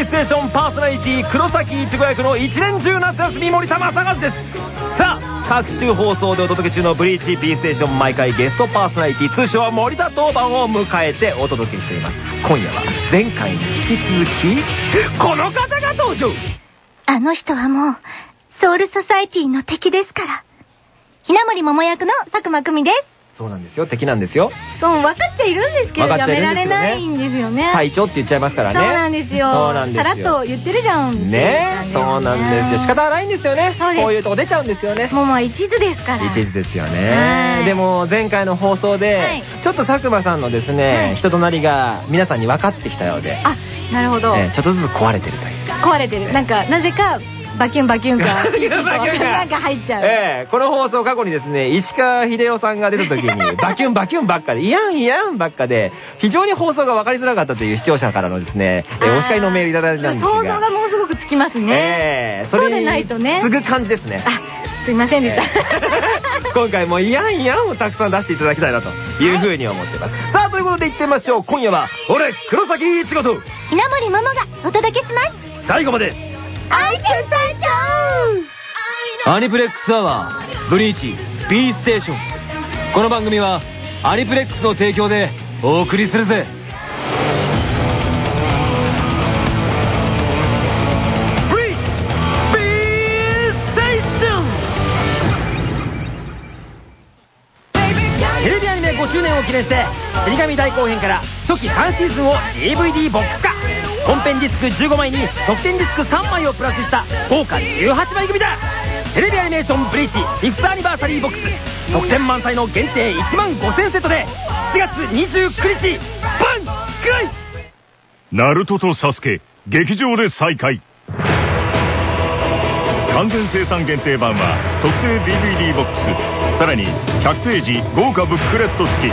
ーステーションパーソナリティ黒崎いちご役の一年中夏休み森田正和ですさあ各種放送でお届け中のブリーチ B ステーション毎回ゲストパーソナリティ通称は森田当番を迎えてお届けしています今夜は前回に引き続きこの方が登場あの人はもう、ソウルソサエティの敵ですから。ひなもり桃役の佐久間久美です。そうなんですよ敵なんですよそう、分かっちゃいるんですけど、やめられないんですよね。隊長って言っちゃいますからねそうなんですよ。そうなんですよさらっと言ってるじゃん。ねえ、そうなんですよ。仕方がないんですよね。こういうとこ出ちゃうんですよね。もうまあ一途ですから。一途ですよはね。いでも前回の放送はでい、ちょっと佐久間さんのですはね、い人となりが皆さんに分かってきたようで、あ、なるほど。えーちょっとずつ壊れてるという。壊れてる。なんか、なぜか、バキュンバキュンか。バキュンバキュンかなんか入っちゃう。ええこの放送過去にですね、石川秀夫さんが出た時に、バキュンバキュンばっかで、イヤンイヤンばっかで、非常に放送が分かりづらかったという視聴者からのですね、えーお叱りのメールいただいたんですが。想像がものすごくつきますね。ええそうでないとね継ぐ感じですね。あ、すいませんでした。今回もイヤンイヤンをたくさん出していただきたいなというふうに思ってます。さあ、ということで行ってみましょう。今夜は、俺、黒崎一護と、ひなもり桃がお届けします。最後まで、アニプレックスアワー、ブリーチ、B ステーション。この番組は、アニプレックスの提供でお送りするぜ。ブリーチ B ステーションテレビアニメ5周年を記念して死神大後編から初期3シーズンを DVD ボックス化本編ディスク15枚に特典ディスク3枚をプラスした豪華18枚組だ。テレビアニメーションブリーチフィフスアニバーサリーボックス。特典満載の限定1万5000セットで7月29日バンクイナルトとサスケ劇場で再会完全生産限定版は特製 DVD ボックス。さらに100ページ豪華ブックレット付き。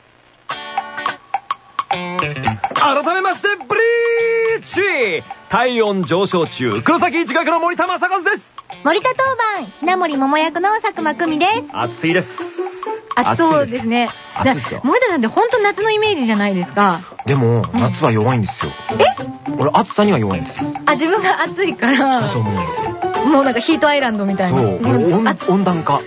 改めましてブリーチ体温上昇中黒崎一学の森田正和です森田当番、ひなもり桃役の佐久間久美です。暑いです暑そうですね。森田さんってほんと夏のイメージじゃないですか。でも夏は弱いんですよ。俺暑さには弱いんです。あ、自分が暑いかだとら、思うんですよ。もうなんかヒートアイランドみたいな。そう俺温暖化。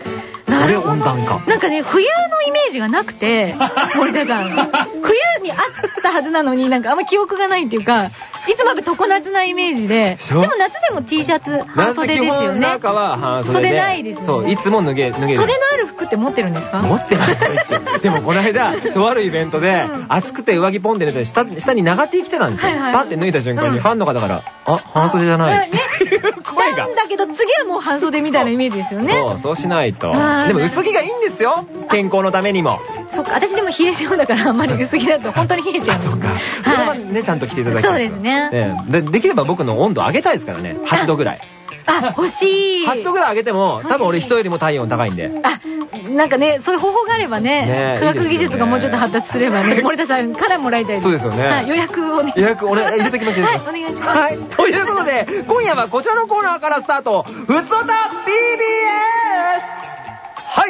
俺温暖化。なんかね、冬のイメージがなくて、森田さん。冬にあったはずなのになんかあんま記憶がないっていうか、いつもやっぱ常夏なイメージで、でも夏でも T シャツ、半袖ですよね。中は半袖で。袖ないですよね。そういつも脱げ脱げる。袖のある服って持ってるんですか？持ってますよ一応。でもこの間とあるイベントでうん。暑くて上着ポンって寝て下下に長 T 着てたんですよ。パッて脱いだ瞬間うん。にファンの方から「あ半袖じゃない」声が。なんだけど次はもう半袖みたいなイメージですよね。そうそうしないと。でも薄着がいいんですよ。健康のためにも。そっか、私でも冷え性だからあんまり薄着だと 本当に冷えちゃう。あそっか。それははい。ねちゃんと着ていただきたいそうですね。ええ。でできれば僕の温度上げたいですからね。8度ぐらいあ、欲しい。8度ぐらい上げても多分俺人よりも体温高いんであ、なんかね、そういう方法があればねね、科学技術がもうちょっと発達すればね、森田さんからもらいたいです。そうですよねはい、予約をね。予約お願い入れときますはい、お願いします。はい。ということで、今夜はこちらのコーナーからスタート。ふつおた BBS!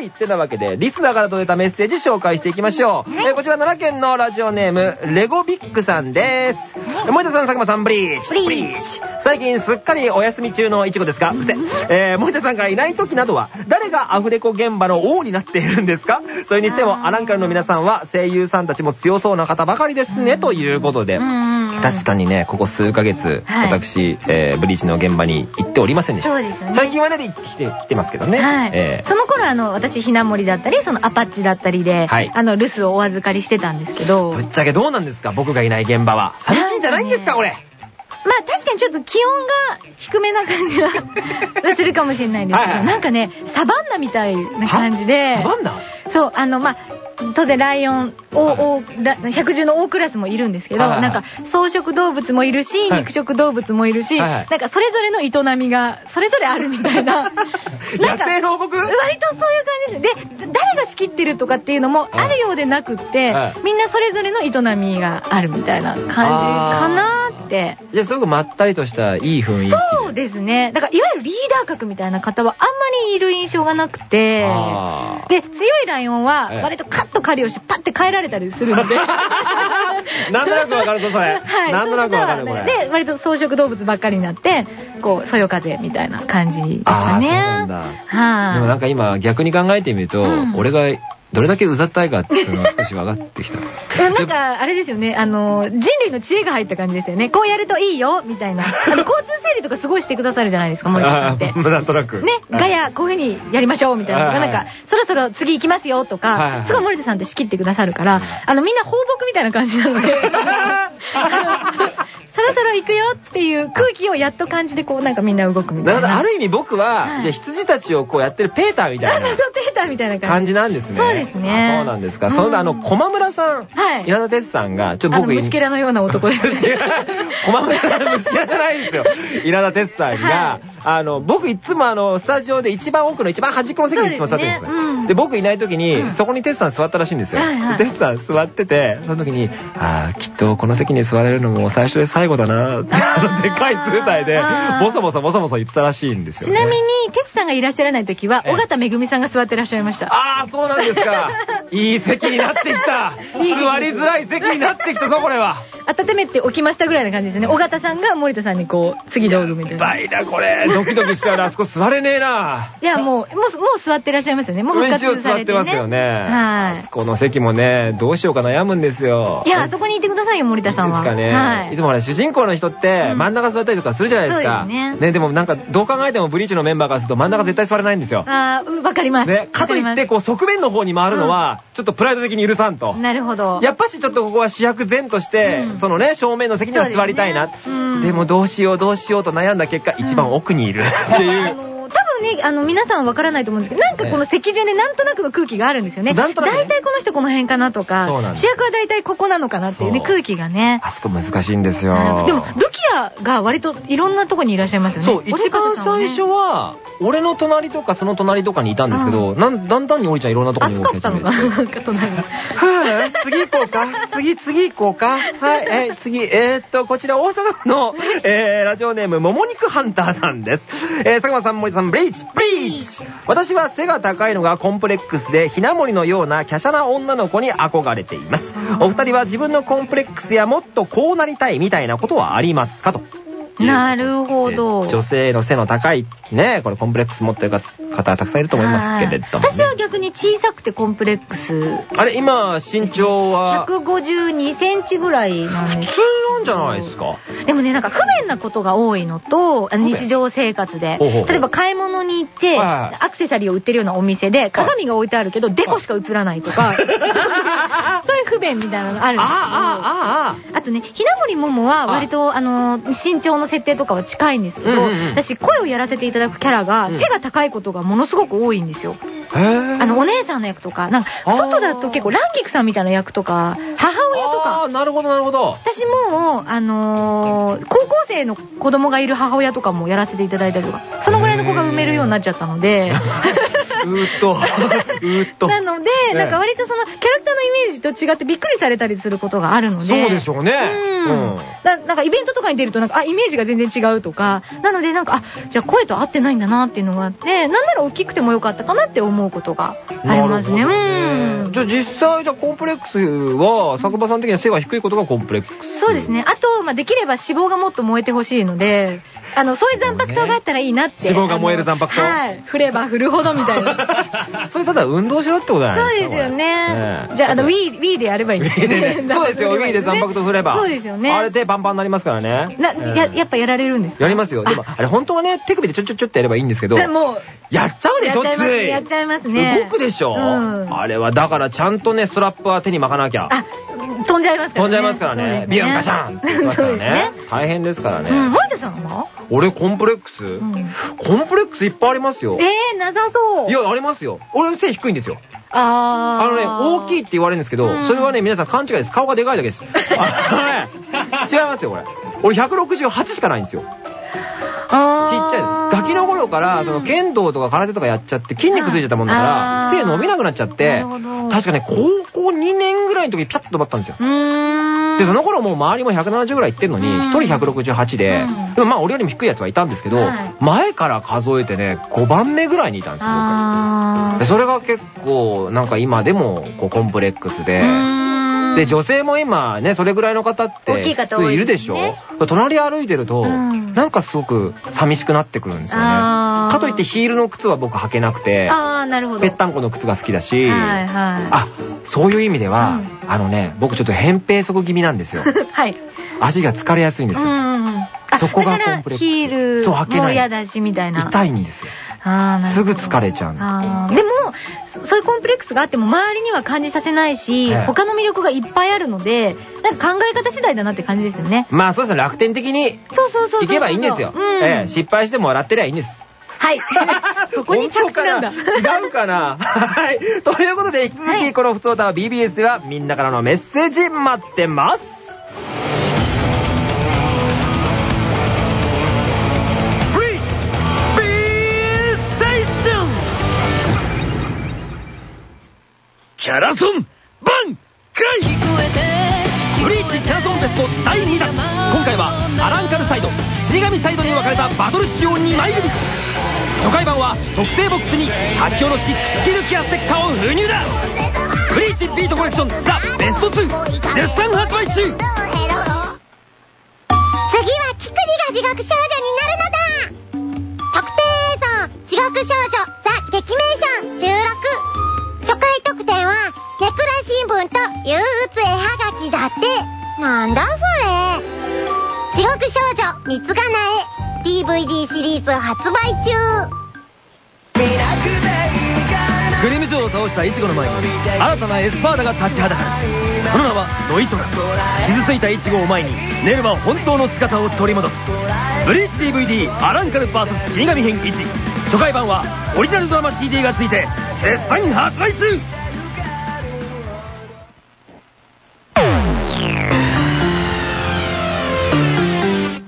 はい。ってなわけで、リスナーから届いたメッセージ紹介していきましょう。えーこちら奈良県のラジオネーム、レゴビックさんです。森田さん、佐久間さん、ブリーチ。ブリーチ最近すっかりお休み中のイチゴですが、伏せ。えー森田さんがいない時などは、誰がアフレコ現場の王になっているんですか？それにしても、アランカルの皆さんは声優さんたちも強そうな方ばかりですね、ということで。うん確かにね、ここ数ヶ月、はい私、えーブリーチの現場に行っておりませんでした。そうですよね最近はね、行ってきて、来てますけどね。はい、えーその頃あの私ひなもりだったりそのアパッチだったりで、はいあの留守をお預かりしてたんですけどぶっちゃけどうなんですか僕がいない現場は。寂しいんじゃないんですかこれ。まあ確かにちょっと気温が低めな感じはするかもしれないんですけど、はいはいなんかね、サバンナみたいな感じで、サバンナ？そう、あの、まあ、当然ライオン、お、お、ラ百獣の大クラスもいるんですけど、はいはいはないんか草食動物もいるし、はい。肉食動物もいるし、はいはい。なんかそれぞれの営みが、それぞれあるみたいな。なんか割とそういう感じ。です。で、誰が仕切ってるとかっていうのもあるようでなくって、はい。みんなそれぞれの営みがあるみたいな感じかなって。じゃあすごくまったりとしたいい雰囲気。そうですね。だから、いわゆるリーダー格みたいな方はあんまりいる印象がなくて、で、強いライオンはええ割とカッと狩りをしてパッて帰られたりするので。なんとなくわかるぞ、それ。はい。なんとなくわかる、これ。で、割と草食動物ばっかりになって、こう、そよ風みたいな感じですかね。あーそうなんだはい。でもなんか今逆に考えてみると、うん俺がどれだけうざったいかっていうのが少し分かってきた。なんか、あれですよね、あの、人類の知恵が入った感じですよね。こうやるといいよ、みたいな。あの、交通整理とかすごいしてくださるじゃないですか、森田さんってなんとなく。ね、ガヤ、こういう風にやりましょう、みたいなないんか、そろそろ次行きますよ、とか、すごい森田さんって仕切ってくださるから、あの、みんな放牧みたいな感じなので、そろそろ行くよっていう空気をやっと感じで、こう、なんかみんな動くみたないるほど、な。ある意味僕は、はいじゃあ羊たちをこうやってるペーターみたいなあそうそう、ペーターみたいな感感じ。じなんですね。そうですねあそうなんですか。うんそんなあの、駒村さん、はい稲田哲さんが、ちょっと僕、虫けらのような男ですね。駒村さんの虫けらじゃないですよ。稲田哲さんが、はあの、僕いつもあの、スタジオで一番奥の一番端っこの席にいつも座ってるんですですねうんで僕いない時に、うんそこに哲さん座ったらしいんですよ。はいはいで哲さん座ってて、その時に、ああ、きっとこの席に座れるのも最初で最後だなって、あの、でかい図体でボソボソボソボソ言ってたらしいんですよ、ね。ちなみに、哲さんがいらっしゃらない時は、ええ尾形めぐみさんが座ってらっしゃいました。ああ、そうなんですか。いい席になってきた。座りづらい席になってきたぞ、これは。温めておきましたぐらいな感じですね。尾形さんが森田さんにこう、次どうぞみたいな。バイだ、これ。ドキドキしちゃうな。あそこ座れねえな。いや、もう、もう、もう座ってらっしゃいますよね。もう復活されて、ね。座ってますよね。はあそこの席もね、どうしようか悩むんですよ。い。いや、あそこにいてくださいよ、森田さんは。ですかね。はいいつもほら、主人公の人ってうん真ん中座ったりとかするじゃないですか。そうですねでもなんか、どう考えてもブリーチのメンバーからすると真ん中絶対座れないんですよ。あー、わかります。ね、かといって、こう、側面の方に回るのは、ちょっとプライド的に許さんと。なるほど。やっぱしちょっとここは主役前として、うんそのね、正面の席には座りたいな。でもどうしようどうしようと悩んだ結果、一番奥にいるっていあう。の多分ね、あの、皆さんわからないと思うんですけど、なんかこの席順でなんとなくの空気があるんですよね。なんとなくね大体この人この辺かなとか主役は大体ここなのかなっていうね、空気がね。あそこ難しいんですよ。でも、ルキアが割といろんなとこにいらっしゃいますよね。そう、一番最初は、俺の隣とかその隣とかにいたんですけど、なんだんだんにおりちゃんいろんなとこに暑かったのかな。はぁ、次行こうか。次、次行こうか。はい、えー次、えーっと、こちら大阪府の、えー、ラジオネーム、もも肉ハンターさんです。えー、佐久間さん、森さん、ブリーチ、ブリーチ私は背が高いのがコンプレックスで、ひなもりのような華奢な女の子に憧れています。お二人は自分のコンプレックスやもっとこうなりたいみたいなことはありますかと。なるほど。女性の背の高い、ね、これコンプレックス持ってる方はたくさんいると思いますけれども、ね。はい。私は逆に小さくてコンプレックス。あれ、今、身長は、152センチぐらいなんです。普通なんじゃないですか？でもね、なんか不便なことが多いのと、日常生活で。例えば買い物に行って、アクセサリーを売ってるようなお店で、鏡が置いてあるけど、デコしか映らないとか、そういう不便みたいなのがあるんですけど。ああ、あとね、ひなもりももは割と、あの、身長の設定とかは近いんですけど、私、声をやらせていただくキャラが、うん。背が高いことがものすごく多いんですよ。あの、お姉さんの役とか、なんか、外だと結構、ランギクさんみたいな役とか、母親とかああ、、なるほど、なるほど。私も、あのー高校生の子供がいる母親とかもやらせていただいたりとか、そのぐらいの子が産めるようになっちゃったので、う ーっと、うーっと。なので、えなんか割とそのキャラクターのイメージと違ってびっくりされたりすることがあるので。そうでしょうね。うん。ななんかイベントとかに出るとなんか、あ、イメージが全然違うとか、なのでなんか、あ、じゃあ声と合ってないんだなっていうのがあって、なんなら大きくてもよかったかなって思うことがありますね。なるほどうん。じゃあ実際、じゃあコンプレックスは、佐久間さん的には背が低いことがコンプレックス。そうです。ね。あと、まあ、できれば脂肪がもっと燃えてほしいので、あの、そういう残白糖があったらいいなって。脂肪が燃える残白糖はい。振れば振るほどみたいな。それただ運動しろってことじゃないですか。そうですよね。じゃあ、あの、Wii、Wii でやればいいんですよね。そうですよ、Wii で残白と振れば。そうですよね。あれ手パンパンになりますからね。な、うんや、やっぱやられるんですか？やりますよ。でも、あれ本当はね、手首でちょちょちょってやればいいんですけど、でもう、やっちゃうでしょ、つい。やっちゃいますね動くでしょ、うんあれは、だからちゃんとね、ストラップは手に巻かなきゃ。あ、飛んじゃいますからね。飛んじゃいますからね。ビュンガシャンって言ってますからね。大変ですからうん。ね。森田さんは？俺コンプレックス？んコンプレックスいっぱいありますよ。えー、なさそう。いや、ありますよ。俺背低いんですよ。あー。あのね、大きいって言われるんですけど、うんそれはね、皆さん勘違いです。顔がでかいだけです。あのね、違いますよ、これ。俺168しかないんですよ。ちっちゃい。ガキの頃から、その剣道とか空手とかやっちゃって筋肉ついちゃったもんだから、背伸びなくなっちゃって確かね、高校2年ぐらいの時にピタッと止まったんですよ。で、その頃もう周りも170ぐらいいってんのに、うん。1人168でうん、でもまあ俺よりも低いやつはいたんですけどはい、前から数えてね、5番目ぐらいにいたんですよ、僕。それが結構、なんか今でも、こう、コンプレックスで、で、女性も今ね、それぐらいの方って、いるでしょ？ね隣歩いてると、うんなんかすごく寂しくなってくるんですよね。かといってヒールの靴は僕履けなくて、あー、なるほど。ぺったんこの靴が好きだし、はいはい。あ、そういう意味では、うんあのね、僕ちょっと扁平足気味なんですよ。はい。足が疲れやすいんですよ。うんそこがコンプレックスヒールそう履けないも嫌だし、みたいな。痛いんですよ。すぐ疲れちゃうでも、そそういうコンプレックスがあっても周りには感じさせないし、ええ他の魅力がいっぱいあるので、なんか考え方次第だなって感じですよね。まあそうですね、楽天的にそうそうそう。いけばいいんですよ。失敗しても笑ってりゃいいんです。はい。そこに着地なんだ。違うかな？はい。ということで、引き続き、はいこの普通歌は BBS ではみんなからのメッセージ待ってます。キャラソンバンクライブリーチキャラソンフェスト第2弾今回はアランカルサイド死神サイドに分かれたバトル仕様2枚組初回版は特製ボックスに発狂のしスキルキャステッカーを封入だ。ブリーチビートコレクションザ・ベスト2絶賛発売中。次はキクリが地獄少女になるのだ。特定映像地獄少女ザ・劇名ション。収録。開特典はネクラ新聞と憂鬱絵はがきだって。なんだそれ。地獄少女三つがなえ DVD シリーズ発売中。グリム城を倒したイチゴの前に新たなエスパーダが立ちはだかる。その名はノイトラ。傷ついたイチゴを前にネルは本当の姿を取り戻す。ブリーチ DVD アランカル VS 死神編1初回版はオリジナルドラマ CD が付いて絶賛発売中。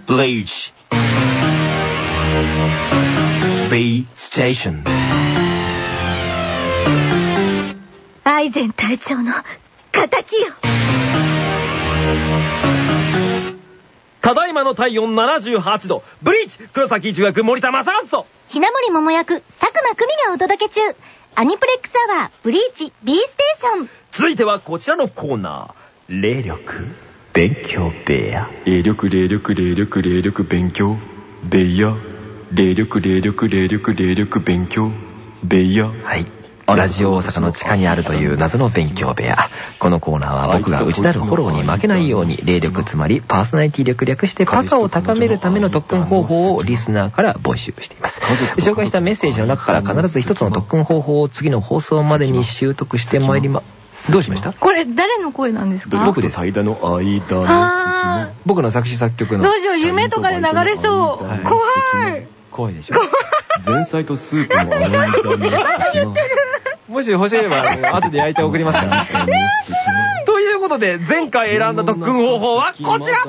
ブリーチ B ステーションアイゼン隊長の敵よ。ただいまの体温78度。ブリーチ黒崎中学森田正和ひなもり桃役佐久間久美がお届け中。アニプレックスアワーブリーチ B ステーション。続いてはこちらのコーナー霊力勉強部屋。霊力霊力霊力霊力勉強。ベイヤ霊力霊力霊力霊力勉強。ベイヤはい。ラジオ大阪の地下にあるという謎の勉強部屋。このコーナーは僕が内なるフォローに負けないように、霊力つまりパーソナリティ力略してパカを高めるための特訓方法をリスナーから募集しています。紹介したメッセージの中から必ず一つの特訓方法を次の放送までに習得してまいりま、どうしました？これ誰の声なんですか？僕です僕の作詞作曲の。どうしよう、夢とかで流れそう。はい怖い。怖いでしょ。前菜とスープの間の隙間もし欲しければ、後で焼いて送りますから。ということで、前回選んだ特訓方法はこちら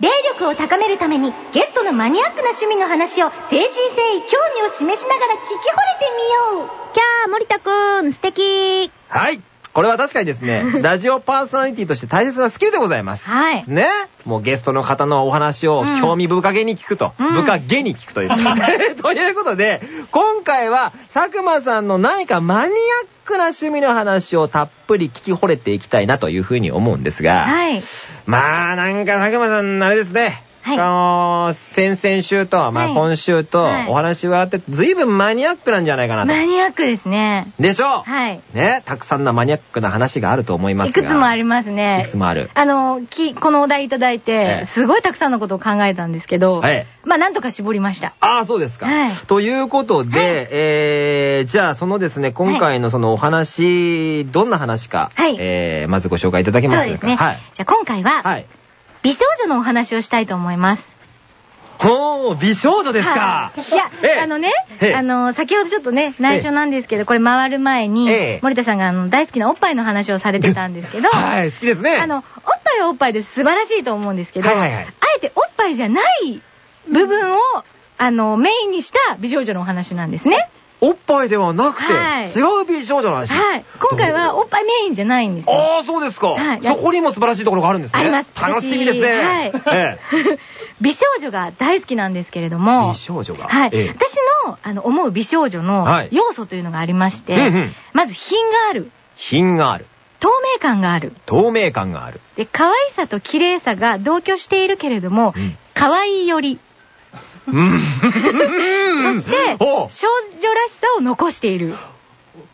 霊力を高めるためにゲストのマニアックな趣味の話を誠心誠意興味を示しながら聞き惚れてみようキャー森田くん素敵はい。これは確かにですね、ラジオパーソナリティとして大切なスキルでございます。はい。ね？もうゲストの方のお話をうん興味深げに聞くと。うん深げに聞くという。ということで、今回は佐久間さんの何かマニアックな趣味の話をたっぷり聞き惚れていきたいなというふうに思うんですが、はい。まあなんか佐久間さんあれですね、はいあのー先々週と、まあはい今週とはいお話はあって、ずいぶんマニアックなんじゃないかなと。マニアックですね。でしょ？うはい。ね、たくさんのマニアックな話があると思いますが。いくつもありますね。いくつもある。あの、き、このお題いただいえてえ、すごいたくさんのことを考えたんですけど、はいまあなんとか絞りました。ああ、そうですか。はいということで、はいえー、じゃあそのですね、今回のそのお話、どんな話か、はいえー、まずご紹介いただけますか？そうですね。はい。じゃあ今回は、はい。美少女のお話をしたいと思います。ほー、美少女ですか。はい。いやええ、あのねええ、あの、先ほどちょっとね、内緒なんですけど、これ回る前にええ、森田さんがあの大好きなおっぱいの話をされてたんですけど、はい、好きですね。あの、おっぱいはおっぱいで素晴らしいと思うんですけど、あえておっぱいじゃない部分を、あの、メインにした美少女のお話なんですね。おっぱいではなくて、はい違う美少女の話。はい。今回はおっぱいメインじゃないんですよ。ああ、そうですか。はいそこにも素晴らしいところがあるんですね。あります。楽しみですね。はいえ 美少女が大好きなんですけれどえも美、少女が？はい。ええ私の、あの、思う美少女のはい要素というのがありまして、まず品がある。品がある。透明感がある。透明感がある。で、可愛さと綺麗さが同居しているけれども、うん可愛いより、うん。そして、ほ少女らしさを残している。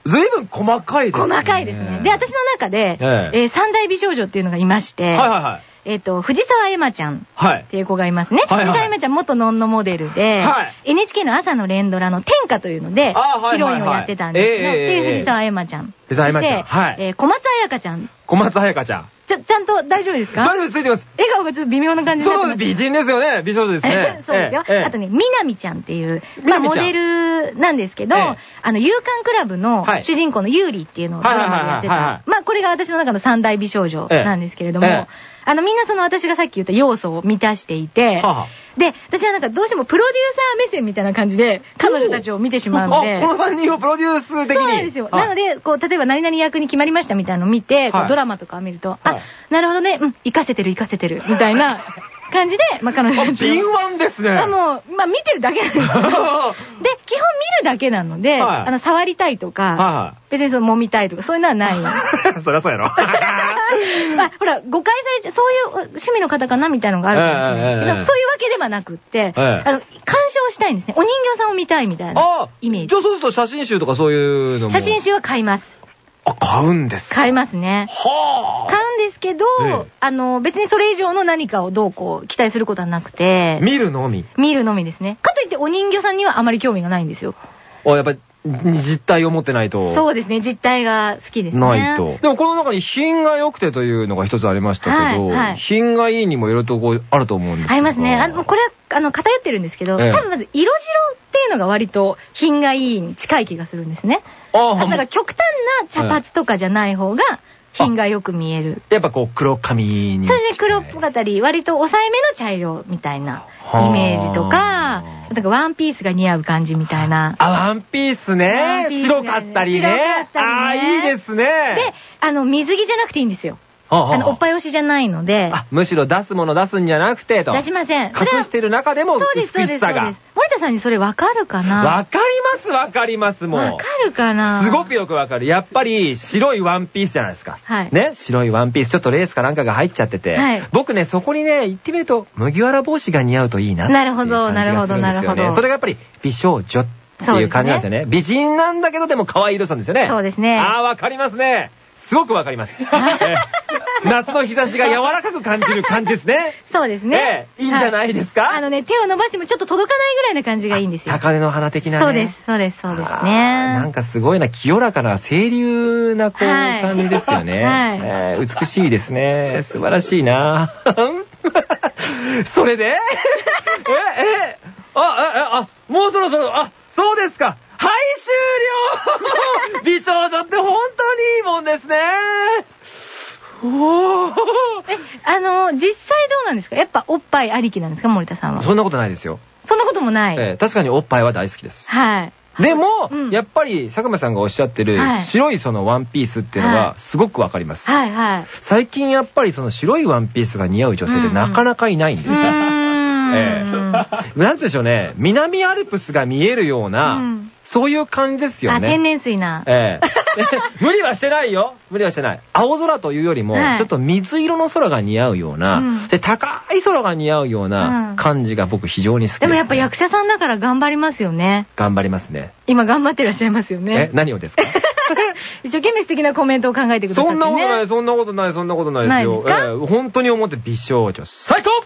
うずいぶん細かいですね。細かいですね。で、私の中で、えええー三大美少女っていうのがいまして、はいはいはい。えっ、と、藤沢エマちゃんはいっ。ていう子がいますね。はいはい藤沢エマちゃん元ノンノモデルで、はい NHK の朝の連ドラの天下というので、ヒロインをやってたんですけど、っていう藤沢エマちゃん。藤沢エマちゃんそしてはいえー小松彩香ちゃん。小松彩香ちゃん。ちゃ、ちゃんと大丈夫ですか？大丈夫です、ついてます。笑顔がちょっと微妙な感じになってます。そうです、美人ですよね。美少女ですね そうですよ。あとね、みなみちゃんっていう、まあ、モデルなんですけど、ええあの、夕刊クラブのはい主人公のユーリっていうのをドラマでやってた。まあ、これが私の中の三大美少女なんですけれども、あの、みんなその私がさっき言った要素を満たしていて、はあ。はあで、私はなんかどうしてもプロデューサー目線みたいな感じで、彼女たちを見てしまうので、あ、この3人をプロデュース的に。そうなんですよ。はいなので、こう、例えば何々役に決まりましたみたいなのを見て、ドラマとかを見ると、はい。あ、なるほどね、うん、活かせてる活かせてる、みたいな 感じで、まあ、彼女あ、たちを敏腕ですね。あ、もう、まあ、見てるだけなんですよ。で、基本見るだけなので、はいあの、触りたいとか、は別にその揉みたいとか、そういうのはない。そりゃそうやろ。あ、ほら、誤解されちゃう、そういう趣味の方かなみたいなのがあるかもしれないですけど、そういうわけではなくって、ええあの、鑑賞したいんですね。お人形さんを見たいみたいなあイメージじゃ。あそうすると写真集とかそういうのも。写真集は買います。あ、買うんですか？買いますね。は買うんですけど、ええあの、別にそれ以上の何かをどうこう期待することはなくて、見るのみ？見るのみですね。かといってお人形さんにはあまり興味がないんですよ。あ、やっぱり実体を持ってないと。そうですね、実体が好きですね。ないと。でもこの中に品が良くてというのが一つありましたけど、はいはい品がいいにもいろいろとこうあると思うんですありますね。あの、これは、あの、偏ってるんですけど、ええ多分まず色白っていうのが割と品がいいに近い気がするんですね。あだから極端な茶髪とかじゃない方が品がよく見える。やっぱこう黒髪に。それで黒っぽかったり、割と抑えめの茶色みたいなイメージとはかあ、なんかワンピースが似合う感じみたいな。あ、ワンピースワねン。ピース白かったりね。白かったりねああ、いいですね。で、あの、水着じゃなくていいんですよ。ああの、おっぱい押しじゃないので、あ、むしろ出すもの出すんじゃなくてと。出しません。隠してる中でもそうです、そうです、そ美しさが。森田さんにそれわかるかな？わかります、わかります、もう。わかるかな？すごくよくわかる。やっぱり白いワンピースじゃないですか。はいね、白いワンピース、ちょっとレースかなんかが入っちゃってて。はい僕ね、そこにね、行ってみると、麦わら帽子が似合うといいななるほどなるほどなるほどそれがやっぱり美少女っていう感じなんですよね。美人なんだけど、でも可愛い色さんですよね。そうですねああ、わかりますね。すごくわかります。ええ夏の日差しが柔らかく感じる感じですね。そうですね。ええいいんじゃないですか？はあのね、手を伸ばしてもちょっと届かないぐらいな感じがいいんですよ。高根の花的なね。そうです、そうです、そうですあーなんね。かすごいな、清らかな、清流な、こう、はい感じですよね。美しいですね。素晴らしいな。それで？え、え、あ、あ、あ、もうそろそろ、あ、そうですか。はい、終了美少女って本もんですね。おー。え、あの、実際どうなんですか？やっぱおっぱいありきなんですか？森田さんは。そんなことないですよ。そんなこともない。えー確かにおっぱいは大好きです。はい。でも、うんやっぱり佐久間さんがおっしゃってるはい白いそのワンピースっていうのははすごくわかります。はい、はい。最近やっぱりその白いワンピースが似合う女性ってなかなかいないんですよ。うーん。ええなんて言うんでしょうね、南アルプスが見えるような、うんそういう感じですよあ、ね。天然水な。ええ 無理はしてないよ。無理はしてない。青空というよりも、はいちょっと水色の空が似合うような、うんで高い空が似合うよううなん感じが僕非常に好きです、でもやっぱ役者さんだから頑張りますよね。頑張りますね。今頑張ってらっしゃいますよえね。何をですか？一生懸命素敵なコメントを考えてくださってね。そんなことない、そんなことない、そんなことないですよ。すか？ええ本当に思って美少女最高はい、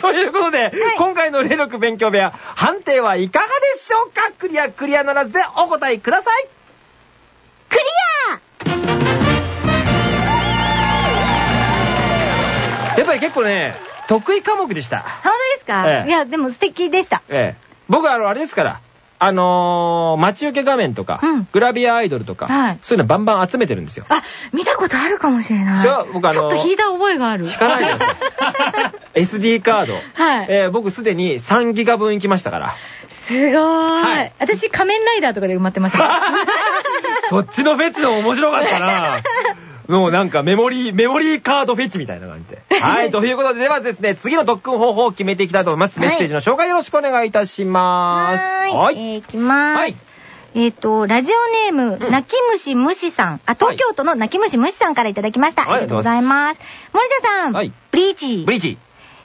ということで、今回の霊力勉強部屋、判定はいかがでしょうか？クリア、クリアならずでお答えくださいクリやっぱり結構ね、得意科目でした。本当ですか、ええいや、でも素敵でした。ええ。僕はあの、あれですから、あのー、待ち受け画面とか、うんグラビアアイドルとか、はいそういうのバンバン集めてるんですよ。あ、見たことあるかもしれない。じゃあ僕あのちょっと引いた覚えがある。引かないでください。SD カード。はいえー僕すでに3ギガ分行きましたから。すごーい。はい私、仮面ライダーとかで埋まってますよ。そっちのフェチの面白かったなもうなんかメモリー、メモリーカードフェチみたいな感じで。はい、ということで、ではですね、次の特訓方法を決めていきたいと思います。はいメッセージの紹介よろしくお願いいたします。はーい。えーいきまーす。はいえっ、と、ラジオネーム、うん泣き虫虫さん。あ、東京都の泣き虫虫さんからいただきました。はいありがとうございます。森田さん、はいブリーチ。ブリーチ。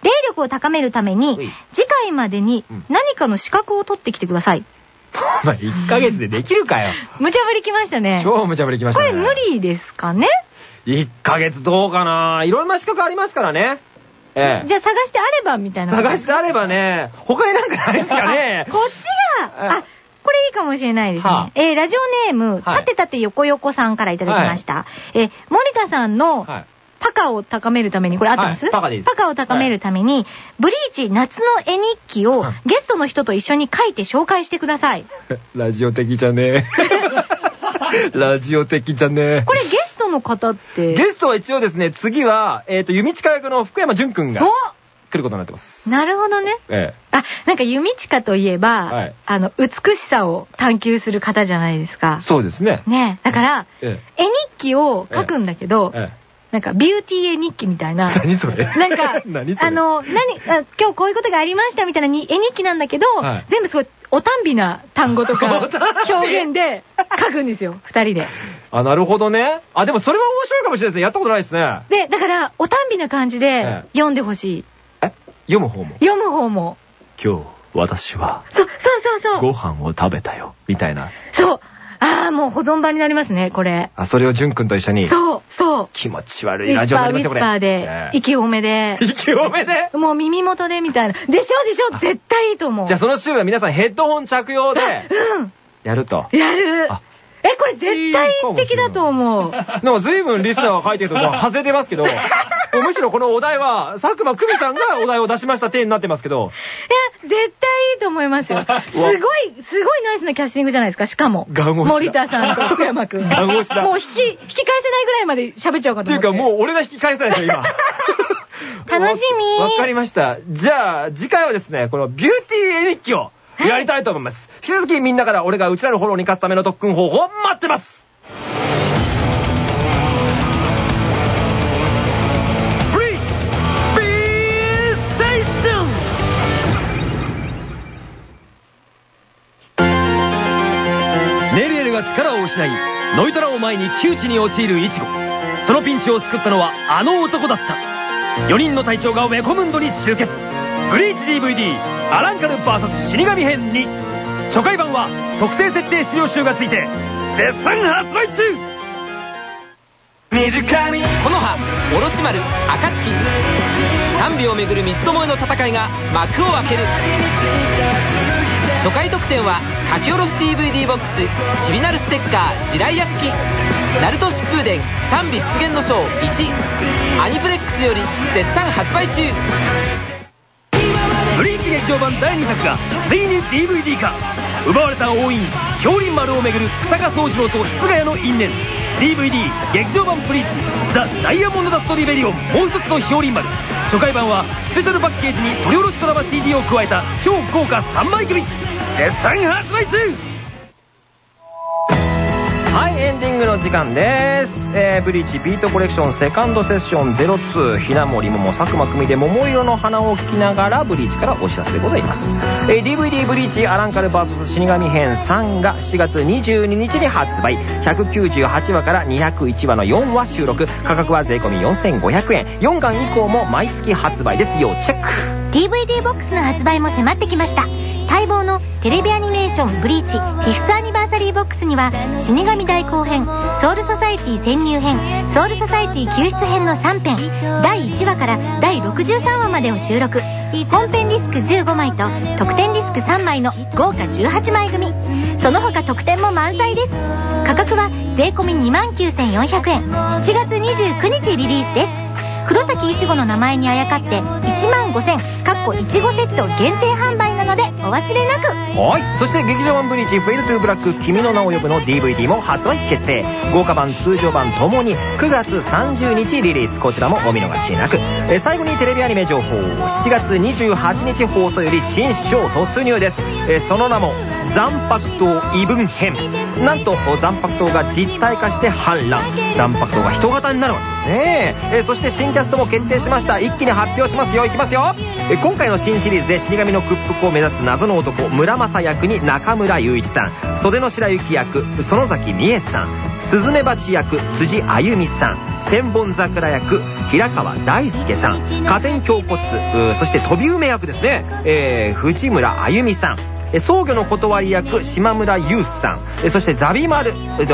霊力を高めるためにはい、次回までにうん何かの資格を取ってきてください。お前1ヶ月でできるかよ。無茶ぶりきましたね。超無茶ぶりきましたね。これ無理ですかね？1ヶ月どうかないろんな資格ありますからね。ええ。じゃあ探してあればみたいな。探してあればね、他になんかないですかね。こっちが、あ、これいいかもしれないですね。はあえーラジオネーム、はいたてたて横横さんからいただきました。えー森田さんの、はい。パカを高めるために、これ合ってます、はいパカですパカを高めるために、ブリーチ夏の絵日記をうんゲストの人と一緒に書いて紹介してください。ラジオ的じゃねえ。ラジオ的じゃねこれゲの方って。え。ゲストは一応ですね、次は、えっ、と、弓近役の福山潤くんが来ることになってます。おなるほどね。えあ、なんか弓近といえば、はいあの、美しさを探求する方じゃないですかえ。。そうですね。ねだから、え絵日記を書くんだけど、え。えなんかビューティー絵日記みたいな。え。何それ？なんか、何それ？あの、何あ、今日こういうことがありましたみたいなに絵日記なんだけど、はい全部すごい、おたんびな単語とか 表現で書くんですよ、二人で。あ、なるほどね。あ、でもそれは面白いかもしれないですね。やったことないですね。で、だから、おたんびな感じでええ読んでほしい。え？読む方も？読む方も。今日、私は、そう、そうそうそう。飯を食べたよ。みたいな。そう。ああ、もう保存版になりますね、これ。あ、それを潤くんと一緒に。そう、そう。気持ち悪ウィスいラジオになりますよ、これ。パーでえ、え息多めで。息多めで？もう耳元でみたいな。でしょでしょ絶対いいと思う。じゃあその週は皆さんヘッドホン着用でうん。やると。やるあ。え、これ絶対素敵だと思う。なんか随分リスナーが書いてるとこ外れてますけど、むしろこのお題は佐久間久美さんがお題を出しました体になってますけど、いや、絶対いいと思いますよ。すごい、すごいナイスなキャスティングじゃないですか、しかも。ガン押しだ森田さんと福山くん。ガン押しだもう引き、引き返せないぐらいまで喋っちゃうかと思って。っていうかもう俺が引き返さないですよ、今。楽しみわわかりました。じゃあ次回はですね、このビューティー絵日記をやりたいと思います。引き続きみんなから俺がうちらのフォローに勝つための特訓方法を待ってますが力を失いノイトラを前に窮地に陥るイチゴ。そのピンチを救ったのはあの男だった。4人の隊長がウェコムンドに集結。ブリーチ DVD アランカル VS 死神編2初回版は特製設定資料集がついて絶賛発売中。身近にこの葉オロチマル暁丹美をめぐる三つどもえの戦いが幕を開ける初回特典は書き下ろし DVD ボックスちびなるステッカー地雷屋付きナルト疾風伝丹美出現の章1アニプレックスより絶賛発売中。ブリーチ劇場版第2作がついに DVD 化。奪われた王院氷林丸をめぐる草加宗次郎と室ヶ谷の因縁。DVD 劇場版プリーチザ・ダイヤモンドダストリベリオンもう一つの氷林丸。初回版はスペシャルパッケージに取り下ろしドラマ CD を加えた超豪華3枚組。絶賛発売中!はい、エンディングの時間です。えー、ブリーチビートコレクションセカンドセッション02、ひなもりもも佐久間組で桃色の花を聞きながらブリーチからお知らせでございます。えー、DVD ブリーチアランカル VS 死神編3が7月22日に発売。198話から201話の4話収録。価格は税込4500円。4巻以降も毎月発売です。要チェック。DVD ボックスの発売も迫ってきました待望のテレビアニメーション「ブリーチ」フィフスアニバーサリーボックスには死神大後編ソウルソサエティ潜入編ソウルソサエティ救出編の3編第1話から第63話までを収録。本編ディスク15枚と特典ディスク3枚の豪華18枚組。その他特典も満載です。価格は税込2万9400円。7月29日リリースです。黒崎いちごの名前にあやかって1万5000かっこいちごセット限定販売なのでお忘れなくはい。そして劇場版ブリーチフェイルトゥーブラック君の名を呼ぶの DVD も発売決定。豪華版、通常版ともに9月30日リリース。こちらもお見逃しなく。え最後にテレビアニメ情報。7月28日放送より新章突入です。えその名も残白刀異分編。なんと残白刀が実体化して反乱。残白刀が人型になるわけですね。えそして新キャストも決定しました。一気に発表しますよ。いきますよ。今回の新シリーズで死神の屈服を目指す謎の男村正役に中村雄一さん。袖の白雪役園崎美恵さん。スズメバチ役辻あゆみさん。千本桜役平川大輔さん。加点胸骨そして飛び梅役ですね、えー藤村あゆみさん。僧侶の断り役島村雄さん。そしてザビマル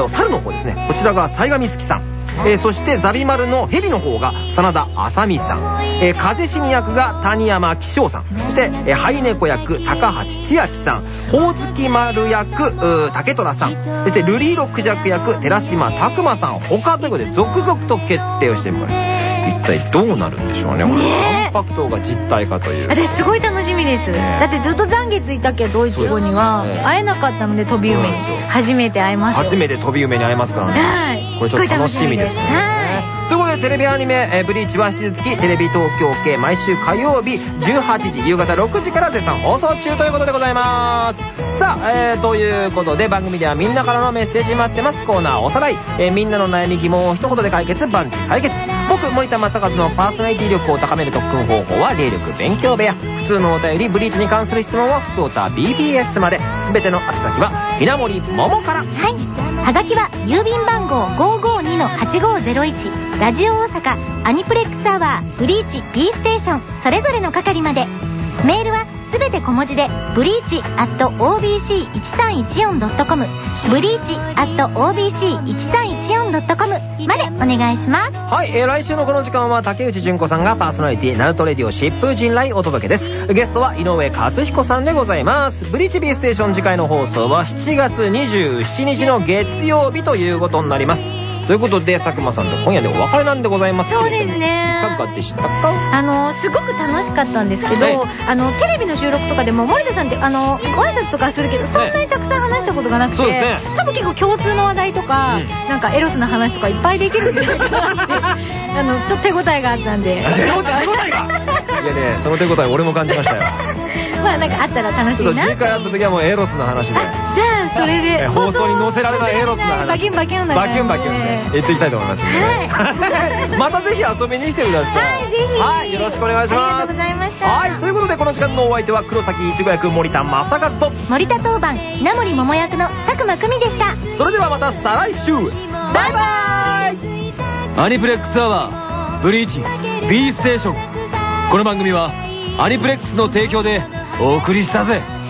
猿の方ですね。こちらが西上月さん。えーそしてザビマルの蛇の方が真田麻美さん、えー風死に役が谷山紀章さん。そして、えー、ハイネコ役高橋千秋さん。ほおずき丸役竹虎さん。そしてルリーロクジャク役寺島拓磨さん。他ということで続々と決定をしています。一体どうなるんでしょうねこれねえ。淡白刀が実体化という。私すごい楽しみです。ねだってずっと残月いたけど、いちごには会えなかったので、飛び梅に。初めて会えますよ。初めて飛び梅に会えますからね。はい。これちょっと楽しみですね。はということでテレビアニメ、えーブリーチは引き続きテレビ東京系毎週火曜日18時夕方6時から絶賛放送中ということでございます。さあ、えー、ということで番組ではみんなからのメッセージ待ってますコーナーおさらい、えーみんなの悩み疑問を一言で解決万事解決僕森田正和のパーソナリティ力を高める特訓方法は霊力勉強部屋普通のお便りブリーチに関する質問は普通おた BBS まで全ての宛先はひなもりももからはい。はがきは郵便番号552-8501ラジオ大阪アニプレックスアワーブリーチ B ステーションそれぞれの係まで。メールはすべて小文字でブリーチ at OBC1314.com ブリーチ at OBC1314.com までお願いします。はい、えー来週のこの時間は竹内純子さんがパーソナリティナルトレディオ疾風陣来お届けです。ゲストは井上和彦さんでございます。ブリーチ B ステーション次回の放送は7月27日の月曜日ということになります。ということで佐久間さんと今夜でお別れなんでございますけれども。そうですね。いかがでしたか？あのすごく楽しかったんですけど、はいあのテレビの収録とかでも森田さんってあのご挨拶とかはするけどそんなにたくさん話したことがなくて、そうですね。多分結構共通の話題とか、うん。なんかエロスな話とかいっぱいできるんじゃないかなって あのちょっと手応えがあったんで。手応えがいやねその手応え俺も感じましたよ。まあなんかあったら楽しちょっといな次回会った時はもうエロスの話で。あじゃあそれえで放送に載せられないエロスな話。バキュンバキュンだから。バキュンバキュンね。言っていきたいと思います。んで、ね またぜひ遊びに来てください。はいぜひ。はいよろしくお願いします。ありがとうございました。はいということでこの時間のお相手は黒崎いちご役森田正和と。森田当番ひなもり桃役の佐久間久美でした。それではまた再来週。バイバイ。アニプレックスアワーブリーチ B ステーションこの番組はアニプレックスの提供でお送りしたぜ。